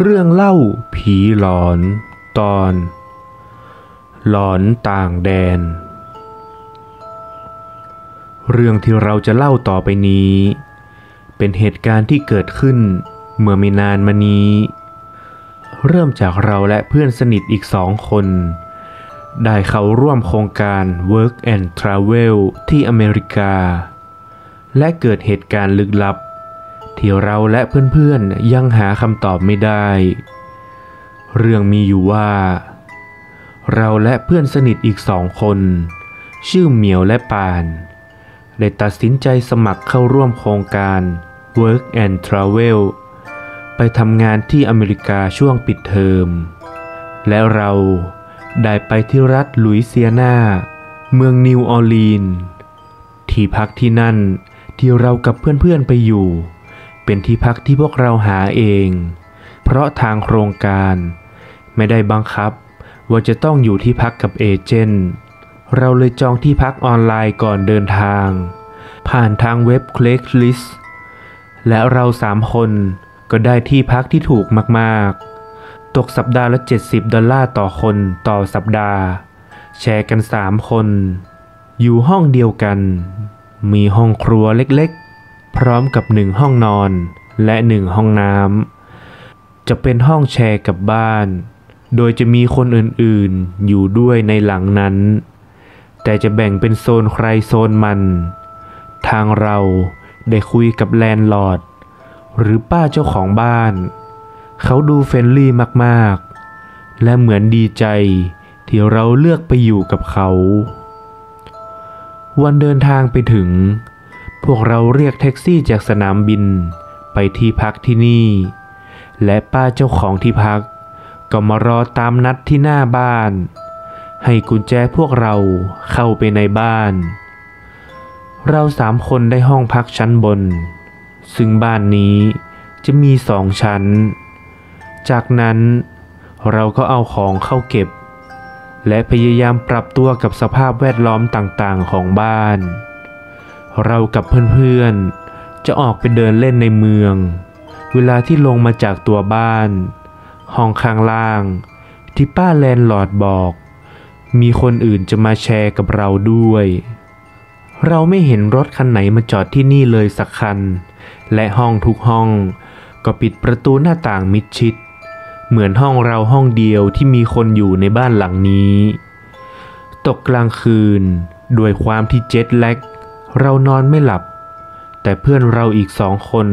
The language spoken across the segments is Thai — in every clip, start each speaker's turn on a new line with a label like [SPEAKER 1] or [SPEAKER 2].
[SPEAKER 1] เรื่องเล่าผีหลอนตอน หลอนต่างแดน เรื่องที่เราจะเล่าต่อไปนี้ เป็นเหตุการณ์ที่เกิดขึ้นเมื่อไม่นานมานี้ เริ่มจากเราและเพื่อนสนิทอีกสองคน ได้เข้าร่วมโครงการ Work and Travel ที่อเมริกา และเกิดเหตุการณ์ลึกลับ ที่เราและเพื่อนๆยังหาคำตอบไม่ได้ เรื่องมีอยู่ว่า เราและเพื่อนสนิทอีกสองคน ชื่อเหมียวและปานได้ตัดสินใจสมัครเข้าร่วมโครงการ Work and Travel ไปทำงานที่อเมริกาช่วงปิดเทอม และเราได้ไปที่รัฐลุยเซียนาเมืองนิวออร์ลีน ที่พักที่นั่นที่เรากับเพื่อนๆไปอยู่ เป็นที่พักที่พวกเราหาเอง เพราะทางโครงการ ไม่ได้บังคับว่าจะต้องอยู่ที่พักกับเอเจนต์เราเลยจองที่พักออนไลน์ก่อนเดินทาง ผ่านทางเว็บ Craigslist และเราสามคนก็ได้ที่พักที่ถูกมากๆ ตกสัปดาห์ละ 70 ดอลลาร์ต่อคนต่อสัปดาห์ แชร์กัน 3 คน อยู่ห้องเดียวกัน มีห้องครัวเล็กๆ พร้อมกับหนึ่งห้องนอนและหนึ่งห้องน้ำจะเป็นห้องแชร์กับบ้าน โดยจะมีคนอื่นๆอยู่ด้วยในหลังนั้น แต่จะแบ่งเป็นโซนใครโซนมัน ทางเราได้คุยกับ landlord หรือป้าเจ้าของบ้าน เขาดู friendlyมากๆ และเหมือนดีใจที่เราเลือกไปอยู่กับเขา วันเดินทางไปถึง พวกเราเรียกแท็กซี่จากสนามบินไปที่พักที่นี่ และป้าเจ้าของที่พัก ก็มารอตามนัดที่หน้าบ้าน ให้กุญแจพวกเราเข้าไปในบ้าน เราสามคนได้ห้องพักชั้นบน ซึ่งบ้านนี้จะมีสองชั้น จากนั้นเราก็เอาของเข้าเก็บ และพยายามปรับตัวกับสภาพแวดล้อมต่างๆของบ้าน เรากับเพื่อนๆ จะออกไปเดินเล่นในเมือง เวลาที่ลงมาจากตัวบ้าน ห้องข้างล่าง ที่ป้าแลนด์ลอดบอก มีคนอื่นจะมาแชร์กับเราด้วย เราไม่เห็นรถคันไหนมาจอดที่นี่เลยสักคัน และห้องทุกห้อง ก็ปิดประตูหน้าต่างมิดชิด เหมือนห้องเราห้องเดียวที่มีคนอยู่ในบ้านหลังนี้ ตกกลางคืนด้วยความที่เจ็ตแลก เรานอนไม่หลับ แต่เพื่อนเราอีกสองคน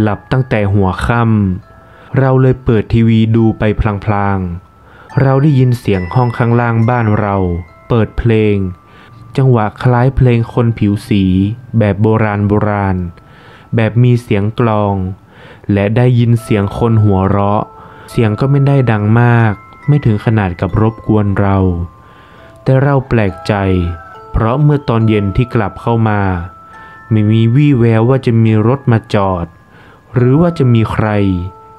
[SPEAKER 1] หลับตั้งแต่หัวค่ำเราเลยเปิดทีวีดูไปพลางๆ เราได้ยินเสียงห้องข้างล่างบ้านเรา เปิดเพลง จังหวะคล้ายเพลงคนผิวสี แบบโบราณโบราณ แบบมีเสียงกลอง และได้ยินเสียงคนหัวเราะ เสียงก็ไม่ได้ดังมาก ไม่ถึงขนาดกับรบกวนเรา แต่เราแปลกใจ เพราะเมื่อตอนเย็นที่กลับเข้ามา ไม่มีวี่แววว่าจะมีรถมาจอด หรือว่าจะมีใคร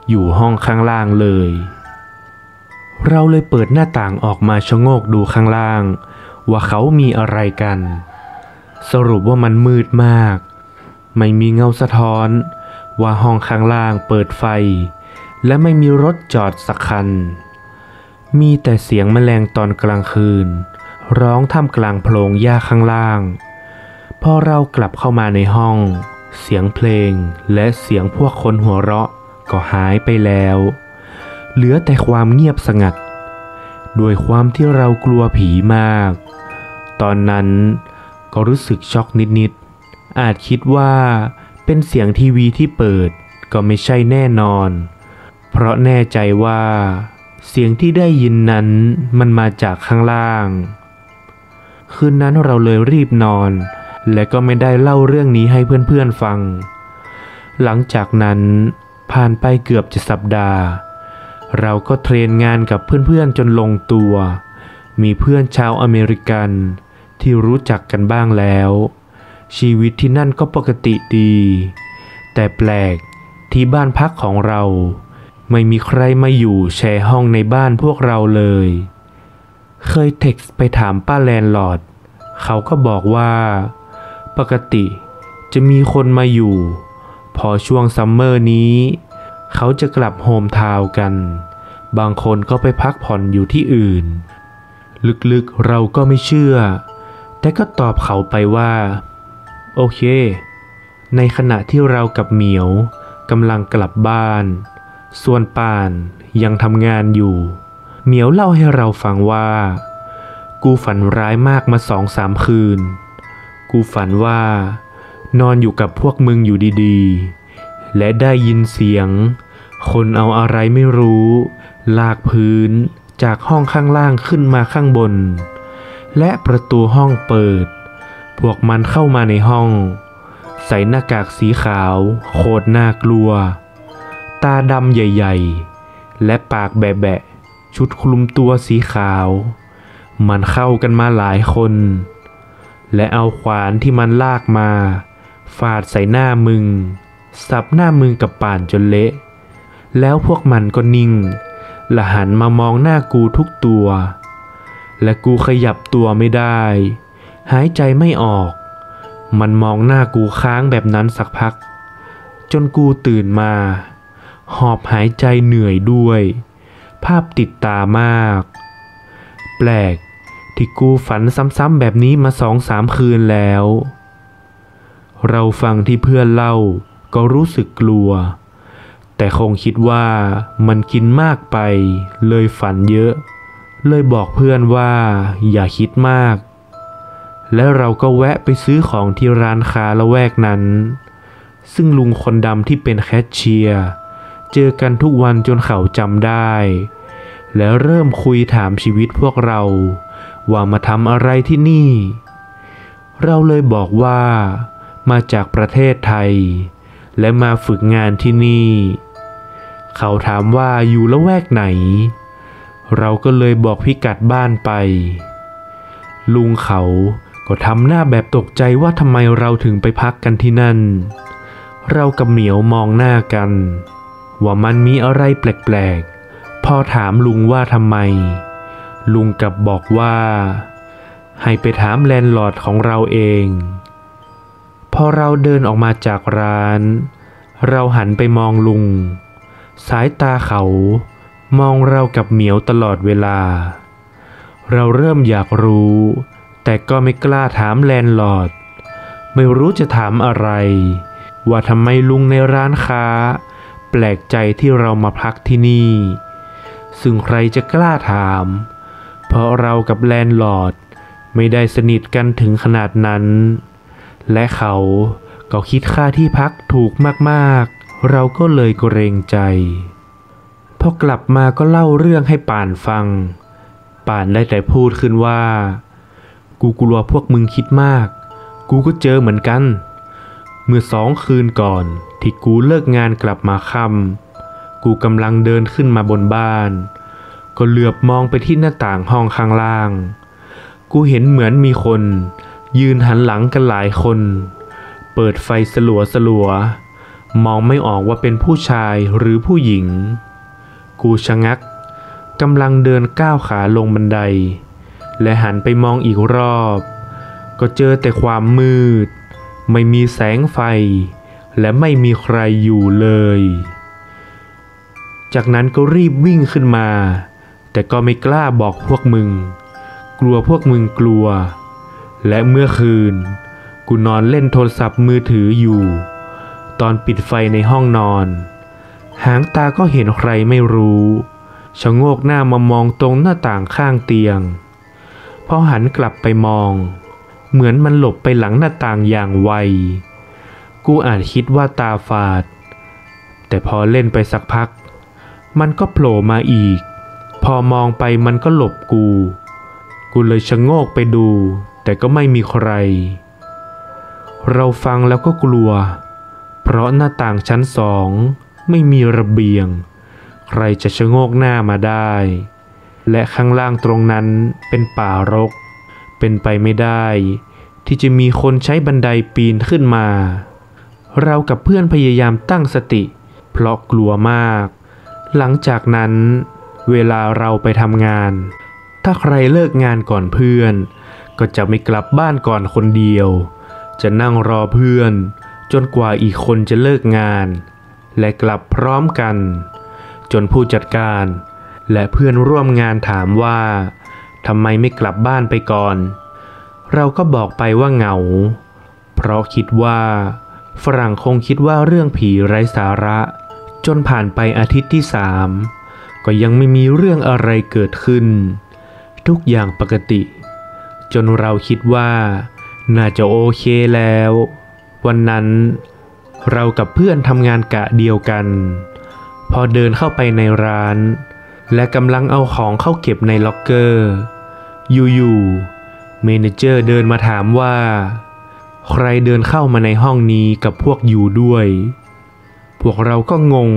[SPEAKER 1] อยู่ห้องข้างล่างเลย เราเลยเปิดหน้าต่างออกมาชะโงกดูข้างล่าง ว่าเขามีอะไรกัน สรุปว่ามันมืดมาก ไม่มีเงาสะท้อน ว่าห้องข้างล่างเปิดไฟ และไม่มีรถจอดสักคัน มีแต่เสียงแมลงตอนกลางคืน ร้องท่ามกลางโพรงหญ้าข้างล่าง พอเรากลับเข้ามาในห้อง เสียงเพลงและเสียงพวกคนหัวเราะก็หายไปแล้ว เหลือแต่ความเงียบสงัด ด้วยความที่เรากลัวผีมาก ตอนนั้นก็รู้สึกช็อกนิดๆ อาจคิดว่าเป็นเสียงทีวีที่เปิดก็ไม่ใช่แน่นอน เพราะแน่ใจว่าเสียงที่ได้ยินนั้นมันมาจากข้างล่าง คืนนั้นเราเลยรีบนอน และก็ไม่ได้เล่าเรื่องนี้ให้เพื่อนๆฟัง หลังจากนั้นผ่านไปเกือบจะสัปดาห์ เราก็ train งานกับเพื่อนๆจนลงตัว มีเพื่อนชาวอเมริกันที่รู้จักกันบ้างแล้ว ชีวิตที่นั่นก็ปกติดี แต่แปลกที่บ้านพักของเรา ไม่มีใครมาอยู่แชร์ห้องในบ้านพวกเราเลย เคยเท็กซ์ไปถามป้า landlordเขาก็บอกว่า ปกติจะมีคนมาอยู่ พอช่วงซัมเมอร์นี้ เขาจะกลับโฮมทาวกัน บางคนก็ไปพักผ่อนอยู่ที่อื่น ลึกๆเราก็ไม่เชื่อ แต่ก็ตอบเขาไปว่า โอเค ในขณะที่เรากับเหมียวกำลังกลับบ้าน ส่วนป่านยังทำงานอยู่ เหมียวเล่าให้เราฟังว่า กูฝันร้ายมากมาสองสามคืน กูฝันว่า นอนอยู่กับพวกมึงอยู่ดีๆ และได้ยินเสียง คนเอาอะไรไม่รู้ ลากพื้นจากห้องข้างล่างขึ้นมาข้างบน และประตูห้องเปิด พวกมันเข้ามาในห้อง ใส่หน้ากากสีขาว โคตรน่ากลัว ตาดำใหญ่ ๆ และปากแบะๆ ชุดคลุมตัวสีขาว มันเข้ากันมาหลายคน และเอาขวานที่มันลากมา ฟาดใส่หน้ามึง สับหน้ามึงกับป่านจนเละ แล้วพวกมันก็นิ่งและหันมามองหน้ากูทุกตัว และกูขยับตัวไม่ได้ หายใจไม่ออก มันมองหน้ากูค้างแบบนั้นสักพัก จนกูตื่นมา หอบหายใจเหนื่อยด้วย ภาพติดตามาก แปลกที่กูฝันซ้ำๆแบบนี้มาสองสามคืนแล้ว เราฟังที่เพื่อนเล่าก็รู้สึกกลัว แต่คงคิดว่ามันกินมากไป เลยฝันเยอะ เลยบอกเพื่อนว่าอย่าคิดมาก และเราก็แวะไปซื้อของที่ร้านค้าละแวกนั้น ซึ่งลุงคนดำที่เป็นแคชเชียร์ เจอกันทุกวันจนเขาจำได้ แล้วเริ่มคุยถามชีวิตพวกเรา ว่ามาทำอะไรที่นี่ เราเลยบอกว่า มาจากประเทศไทย และมาฝึกงานที่นี่ เขาถามว่าอยู่ละแวกไหน เราก็เลยบอกพิกัดบ้านไป ลุงเขาก็ทำหน้าแบบตกใจว่าทำไมเราถึงไปพักกันที่นั่น เรากับเหมียวมองหน้ากัน ว่ามันมีอะไรแปลกๆ พ่อถามลุงว่าทำไม ลุงกลับบอกว่า ให้ไปถามแลนด์ลอร์ดของเราเอง พอเราเดินออกมาจากร้าน เราหันไปมองลุง สายตาเขามองเรากับเหมียวตลอดเวลา เราเริ่มอยากรู้ แต่ก็ไม่กล้าถาม landlord ไม่รู้จะถามอะไร ว่าทำไมลุงในร้านค้า แปลกใจที่เรามาพักที่นี่ ซึ่งใครจะกล้าถาม เพราะเรากับ landlord ไม่ได้สนิทกันถึงขนาดนั้น และเขาก็คิดค่าที่พักถูกมากๆ เราก็เลยเกรงใจ พอกลับมาก็เล่าเรื่องให้ป่านฟัง ป่านได้แต่พูดขึ้นว่า กูกลัวพวกมึงคิดมาก กูก็เจอเหมือนกัน เมื่อสองคืนก่อน ที่กูเลิกงานกลับมาค่ำกูกำลังเดินขึ้นมาบนบ้าน ก็เหลือบมองไปที่หน้าต่างห้องข้างล่าง กูเห็นเหมือนมีคน ยืนหันหลังกันหลายคน เปิดไฟสลัวสลัว มองไม่ออกว่าเป็นผู้ชายหรือผู้หญิง กูชะงักกำลังเดินก้าวขาลงบันได และหันไปมองอีกรอบ ก็เจอแต่ความมืด ไม่มีแสงไฟ และไม่มีใครอยู่เลย จากนั้นก็รีบวิ่งขึ้นมา แต่ก็ไม่กล้าบอกพวกมึง กลัวพวกมึงกลัว และเมื่อคืน กูนอนเล่นโทรศัพท์มือถืออยู่ ตอนปิดไฟในห้องนอน หางตาก็เห็นใครไม่รู้ชะโงกหน้ามามองตรงหน้าต่างข้างเตียง พอหันกลับไปมอง เหมือนมันหลบไปหลังหน้าต่างอย่างไว กูอาจคิดว่าตาฝาด แต่พอเล่นไปสักพัก มันก็โผล่มาอีก พอมองไปมันก็หลบกู กูเลยชะโงกไปดู แต่ก็ไม่มีใคร เราฟังแล้วก็กลัว เพราะหน้าต่างชั้นสอง ไม่มีระเบียง ใครจะชะโงกหน้ามาได้ และข้างล่างตรงนั้นเป็นป่ารก เป็นไปไม่ได้ ที่จะมีคนใช้บันไดปีนขึ้นมา เรากับเพื่อนพยายามตั้งสติ เพราะกลัวมาก หลังจากนั้น เวลาเราไปทำงาน ถ้าใครเลิกงานก่อนเพื่อน ก็จะไม่กลับบ้านก่อนคนเดียว จะนั่งรอเพื่อน จนกว่าอีกคนจะเลิกงาน และกลับพร้อมกัน จนผู้จัดการ และเพื่อนร่วมงานถามว่าทำไมไม่กลับบ้านไปก่อน เราก็บอกไปว่าเหงา เพราะคิดว่า ฝรั่งคงคิดว่าเรื่องผีไร้สาระ จนผ่านไปอาทิตย์ที่สามก็ยังไม่มีเรื่องอะไรเกิดขึ้น ทุกอย่างปกติ จนเราคิดว่า น่าจะโอเคแล้ว วันนั้น เรากับเพื่อนทำงานกะเดียวกัน พอเดินเข้าไปในร้าน และกำลังเอาของเข้าเก็บในล็อกเกอร์ อยู่ๆ manager เดินมาถามว่า ใครเดินเข้ามาในห้องนี้กับพวก you ด้วย พวกเราก็งง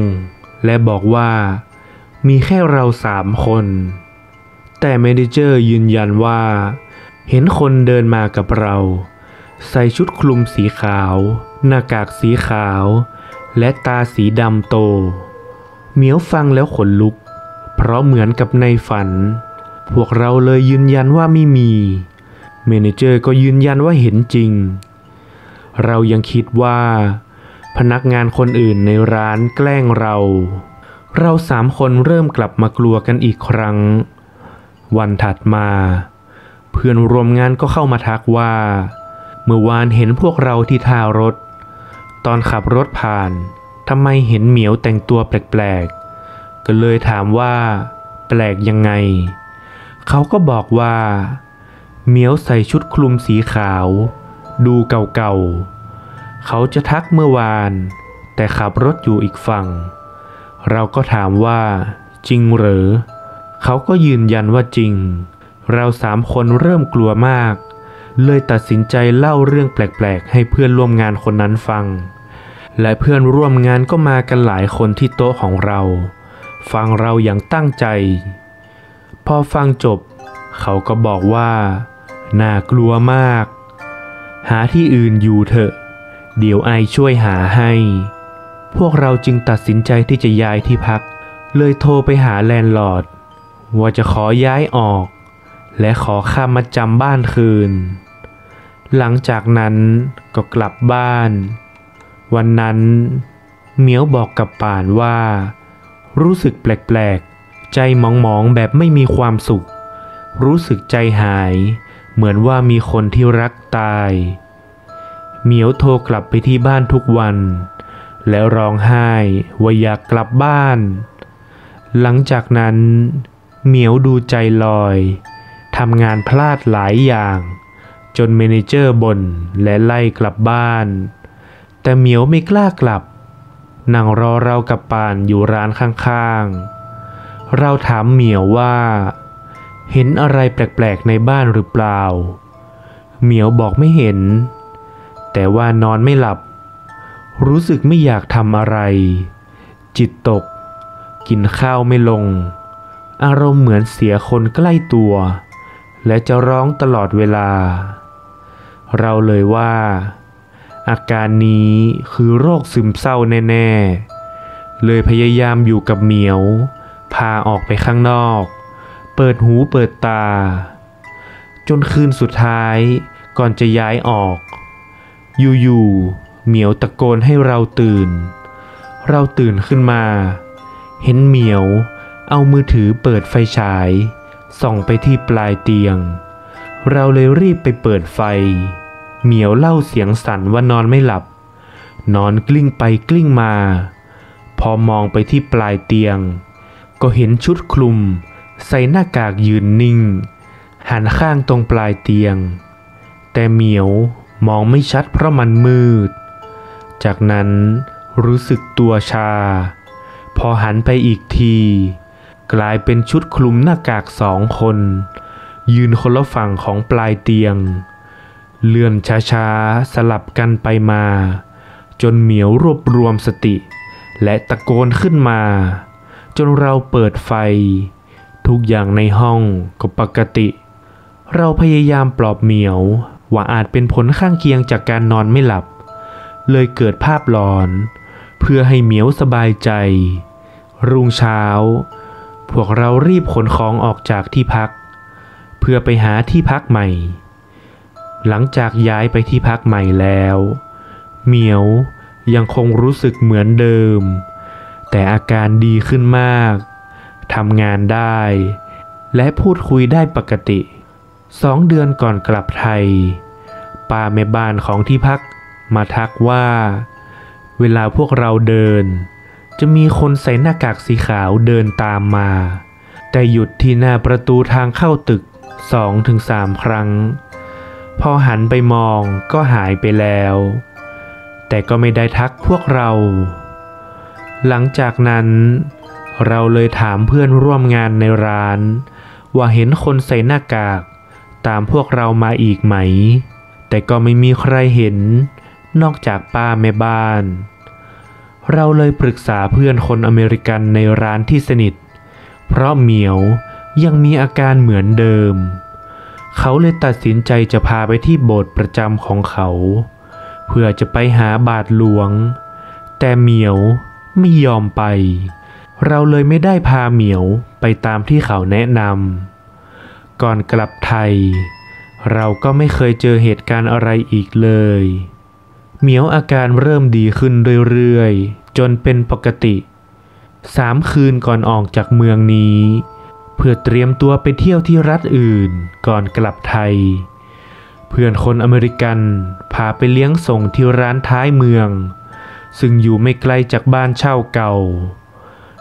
[SPEAKER 1] และบอกว่า มีแค่เราสามคน แต่ manager ยืนยันว่า เห็นคนเดินมากับเรา ใส่ชุดคลุมสีขาว หน้ากากสีขาว และตาสีดำโต เหมียวฟังแล้วขนลุก เพราะเหมือนกับในฝัน พวกเราเลยยืนยันว่าไม่มีเมเนเจอร์ก็ยืนยันว่าเห็นจริง เรายังคิดว่า พนักงานคนอื่นในร้านแกล้งเรา เราสามคนเริ่มกลับมากลัวกันอีกครั้ง วันถัดมา เพื่อนรวมงานก็เข้ามาทักว่า เมื่อวานเห็นพวกเราที่ท่ารถ ตอนขับรถผ่านทำไมเห็นเหมียวแต่งตัวแปลกๆ ก็เลยถามว่า แปลกยังไง เขาก็บอกว่า เหมียวใส่ชุดคลุมสีขาว ดูเก่าๆ เขาจะทักเมื่อวาน แต่ขับรถอยู่อีกฝั่ง เราก็ถามว่า จริงหรือ เขาก็ยืนยันว่าจริง เราสามคนเริ่มกลัวมาก เลยตัดสินใจเล่าเรื่องแปลกๆ ให้เพื่อนร่วมงานคนนั้นฟัง และเพื่อนร่วมงานก็มากันหลายคนที่โต๊ะของเรา ฟังเราอย่างตั้งใจ พอฟังจบ เขาก็บอกว่า น่ากลัวมาก หาที่อื่นอยู่เถอะ เดี๋ยวไอช่วยหาให้ พวกเราจึงตัดสินใจที่จะย้ายที่พัก เลยโทรไปหาแลนด์ลอร์ดว่าจะขอย้ายออก และขอค่ามาจำบ้านคืน หลังจากนั้นก็กลับบ้าน วันนั้นเหมียวบอกกับป่านว่า รู้สึกแปลกๆ ใจมองๆแบบไม่มีความสุข รู้สึกใจหาย เหมือนว่ามีคนที่รักตาย เหมียวโทรกลับไปที่บ้านทุกวัน แล้วร้องไห้ว่าอยากกลับบ้าน หลังจากนั้น เหมียวดูใจลอยทำงานพลาดหลายอย่าง จนเมนเจอร์บ่นและไล่กลับบ้าน แต่เหมียวไม่กล้ากลับนั่งรอเรากับปานอยู่ร้านข้างๆ เราถามเหมียวว่า เห็นอะไรแปลกๆในบ้านหรือเปล่า เหมียวบอกไม่เห็น แต่ว่านอนไม่หลับ รู้สึกไม่อยากทำอะไร จิตตก กินข้าวไม่ลง อารมณ์เหมือนเสียคนใกล้ตัว และจะร้องตลอดเวลา เราเลยว่า อาการนี้คือโรคซึมเศร้าแน่ ๆ เลยพยายามอยู่กับเหมียว พาออกไปข้างนอก เปิดหูเปิดตา จนคืนสุดท้ายก่อนจะย้ายออก อยู่ๆเหมียวตะโกนให้เราตื่น เราตื่นขึ้นมา เห็นเหมียวเอามือถือเปิดไฟฉาย ส่องไปที่ปลายเตียง เราเลยรีบไปเปิดไฟ เหมียวเล่าเสียงสั่นว่านอนไม่หลับ นอนกลิ้งไปกลิ้งมา พอมองไปที่ปลายเตียง ก็เห็นชุดคลุม ใส่หน้ากากยืนนิ่ง หันข้างตรงปลายเตียง แต่เหมียวมองไม่ชัดเพราะมันมืด จากนั้นรู้สึกตัวชา พอหันไปอีกที กลายเป็นชุดคลุมหน้ากากสองคน ยืนคนละฝั่งของปลายเตียง เลื่อนช้าๆ สลับกันไปมา จนเหมียวรวบรวมสติ และตะโกนขึ้นมา จนเราเปิดไฟ ทุกอย่างในห้องก็ปกติ เราพยายามปลอบเหมียว ว่าอาจเป็นผลข้างเคียงจากการนอนไม่หลับ เลยเกิดภาพหลอน เพื่อให้เหมียวสบายใจ รุ่งเช้า พวกเรารีบขนของออกจากที่พัก เพื่อไปหาที่พักใหม่ หลังจากย้ายไปที่พักใหม่แล้ว เหมียวยังคงรู้สึกเหมือนเดิม แต่อาการดีขึ้นมาก ทำงานได้ และพูดคุยได้ปกติสองเดือนก่อนกลับไทย ป้าแม่บ้านของที่พักมาทักว่า เวลาพวกเราเดิน จะมีคนใส่หน้ากากสีขาวเดินตามมา แต่หยุดที่หน้าประตูทางเข้าตึกสองถึงสามครั้ง พอหันไปมองก็หายไปแล้ว แต่ก็ไม่ได้ทักพวกเรา หลังจากนั้น เราเลยถามเพื่อนร่วมงานในร้าน ว่าเห็นคนใส่หน้ากาก ตามพวกเรามาอีกไหม แต่ก็ไม่มีใครเห็น นอกจากป้าแม่บ้าน เราเลยปรึกษาเพื่อนคนอเมริกันในร้านที่สนิท เพราะเหมียวยังมีอาการเหมือนเดิม เขาเลยตัดสินใจจะพาไปที่โบสถ์ประจำของเขา เพื่อจะไปหาบาทหลวง แต่เหมียวไม่ยอมไป เราเลยไม่ได้พาเหมียวไปตามที่เขาแนะนำ ก่อนกลับไทย เราก็ไม่เคยเจอเหตุการณ์อะไรอีกเลย เหมียวอาการเริ่มดีขึ้นเรื่อยๆ จนเป็นปกติ สามคืนก่อนออกจากเมืองนี้ เพื่อเตรียมตัวไปเที่ยวที่รัฐอื่นก่อนกลับไทย เพื่อนคนอเมริกันพาไปเลี้ยงส่งที่ร้านท้ายเมือง ซึ่งอยู่ไม่ไกลจากบ้านเช่าเก่า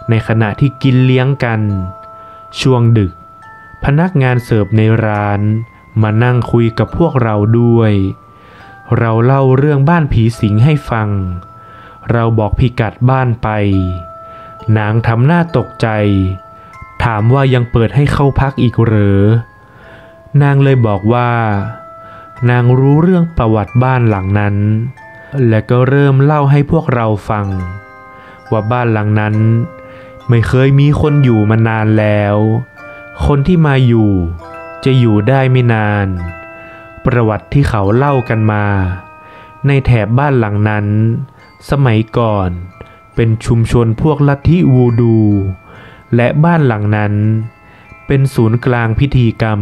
[SPEAKER 1] ในขณะที่กินเลี้ยงกัน ช่วงดึก พนักงานเสิร์ฟในร้านมานั่งคุยกับพวกเราด้วย เราเล่าเรื่องบ้านผีสิงให้ฟัง เราบอกพิกัดบ้านไป นางทำหน้าตกใจ ถามว่ายังเปิดให้เข้าพักอีกหรือนางเลยบอกว่า นางรู้เรื่องประวัติบ้านหลังนั้น และก็เริ่มเล่าให้พวกเราฟัง ว่าบ้านหลังนั้น ไม่เคยมีคนอยู่มานานแล้ว คนที่มาอยู่จะอยู่ได้ไม่นาน ประวัติที่เขาเล่ากันมา ในแถบบ้านหลังนั้น สมัยก่อนเป็นชุมชนพวกลัทธิวูดู และบ้านหลังนั้น เป็นศูนย์กลางพิธีกรรม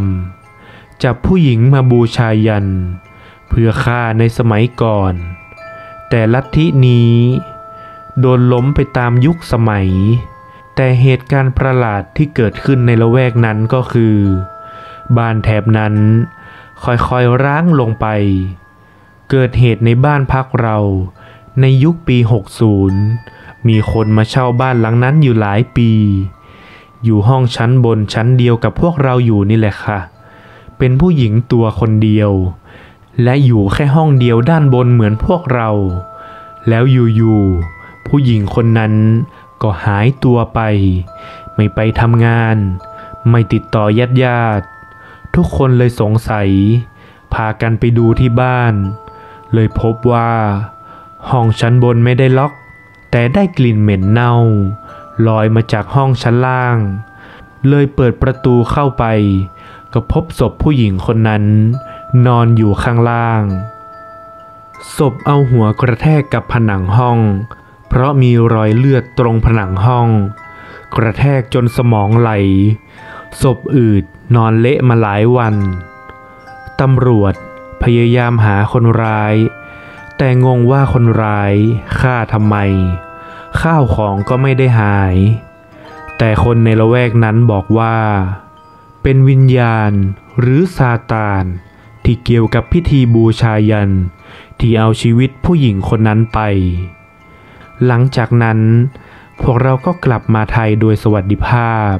[SPEAKER 1] จับผู้หญิงมาบูชายัน เพื่อฆ่าในสมัยก่อน แต่ลัทธินี้ โดนล้มไปตามยุคสมัย แต่เหตุการณ์ประหลาดที่เกิดขึ้นในละแวกนั้นก็คือ บ้านแถบนั้นค่อยๆร้างลงไป เกิดเหตุในบ้านพักเราในยุคปี 60 มีคนมาเช่าบ้านหลังนั้นอยู่หลายปี อยู่ห้องชั้นบนชั้นเดียวกับพวกเราอยู่นี่แหละค่ะ เป็นผู้หญิงตัวคนเดียว และอยู่แค่ห้องเดียวด้านบนเหมือนพวกเรา แล้วอยู่ๆผู้หญิงคนนั้น ก็หายตัวไป ไม่ไปทำงาน ไม่ติดต่อญาติญาติ ทุกคนเลยสงสัย พากันไปดูที่บ้าน เลยพบว่า ห้องชั้นบนไม่ได้ล็อก แต่ได้กลิ่นเหม็นเน่า ลอยมาจากห้องชั้นล่าง เลยเปิดประตูเข้าไป ก็พบศพผู้หญิงคนนั้น นอนอยู่ข้างล่างศพเอาหัวกระแทกกับผนังห้อง เพราะมีรอยเลือดตรงผนังห้อง กระแทกจนสมองไหล ศพอืดนอนเละมาหลายวัน ตำรวจพยายามหาคนร้าย แต่งงว่าคนร้ายฆ่าทำไม ข้าวของก็ไม่ได้หาย แต่คนในละแวกนั้นบอกว่า เป็นวิญญาณหรือซาตานที่เกี่ยวกับพิธีบูชายัน ที่เอาชีวิตผู้หญิงคนนั้นไป หลังจากนั้น พวกเราก็กลับมาไทยโดยสวัสดิภาพ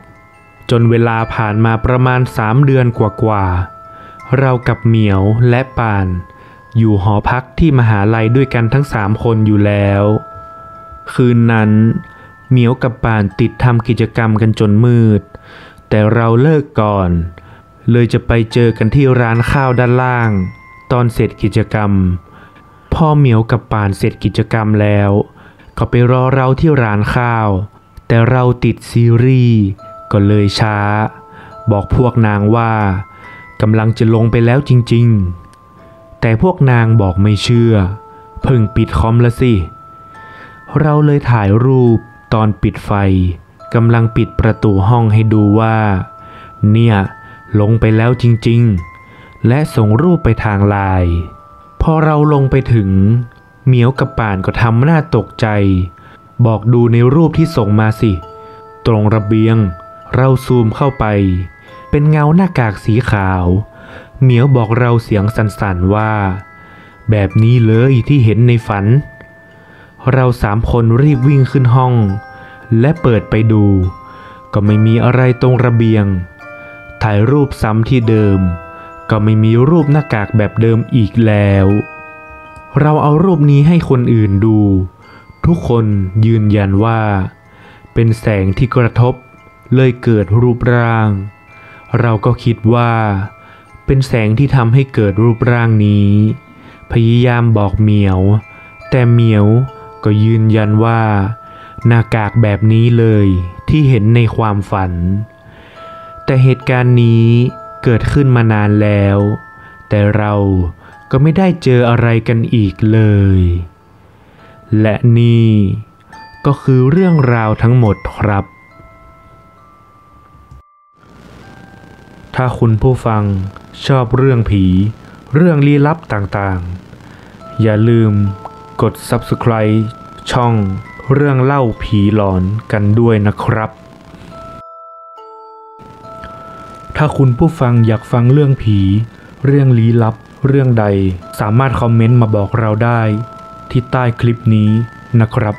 [SPEAKER 1] จนเวลาผ่านมาประมาณสามเดือนกว่าๆ เรากับเหมียวและปาน อยู่หอพักที่มหาลัยด้วยกันทั้งสามคนอยู่แล้ว คืนนั้น เหมียวกับปานติดทำกิจกรรมกันจนมืด แต่เราเลิกก่อน เลยจะไปเจอกันที่ร้านข้าวด้านล่าง ตอนเสร็จกิจกรรมพ่อเหมียวกับปานเสร็จกิจกรรมแล้ว ก็ไปรอเราที่ร้านข้าว แต่เราติดซีรีส์ก็เลยช้า บอกพวกนางว่ากำลังจะลงไปแล้วจริง ๆ แต่พวกนางบอกไม่เชื่อ เพิ่งปิดคอมละสิ เราเลยถ่ายรูปตอนปิดไฟกำลังปิดประตูห้องให้ดูว่า เนี่ยลงไปแล้วจริง ๆ และส่งรูปไปทางไลน์พอเราลงไปถึง เหมียวกับป่านก็ทำหน้าตกใจ บอกดูในรูปที่ส่งมาสิ ตรงระเบียง เราซูมเข้าไป เป็นเงาหน้ากากสีขาว เหมียวบอกเราเสียงสั่นๆว่า แบบนี้เลยที่เห็นในฝัน เราสามคนรีบวิ่งขึ้นห้อง และเปิดไปดู ก็ไม่มีอะไรตรงระเบียง ถ่ายรูปซ้ำที่เดิม ก็ไม่มีรูปหน้ากากแบบเดิมอีกแล้ว เราเอารูปนี้ให้คนอื่นดู ทุกคนยืนยันว่า เป็นแสงที่กระทบเลยเกิดรูปร่าง เราก็คิดว่า เป็นแสงที่ทำให้เกิดรูปร่างนี้ พยายามบอกเหมียว แต่เหมียวก็ยืนยันว่า หน้ากากแบบนี้เลยที่เห็นในความฝัน แต่เหตุการณ์นี้เกิดขึ้นมานานแล้ว แต่เรา ก็ไม่ได้เจออะไรกันอีกเลย และนี่ก็คือเรื่องราวทั้งหมดครับ ถ้าคุณผู้ฟังชอบเรื่องผี เรื่องลี้ลับต่างๆ อย่าลืมกด subscribe ช่องเรื่องเล่าผีหลอนกันด้วยนะครับ ถ้าคุณผู้ฟังอยากฟังเรื่องผี เรื่องลี้ลับ เรื่องใดสามารถคอมเมนต์มาบอกเราได้ ที่ใต้คลิปนี้นะครับ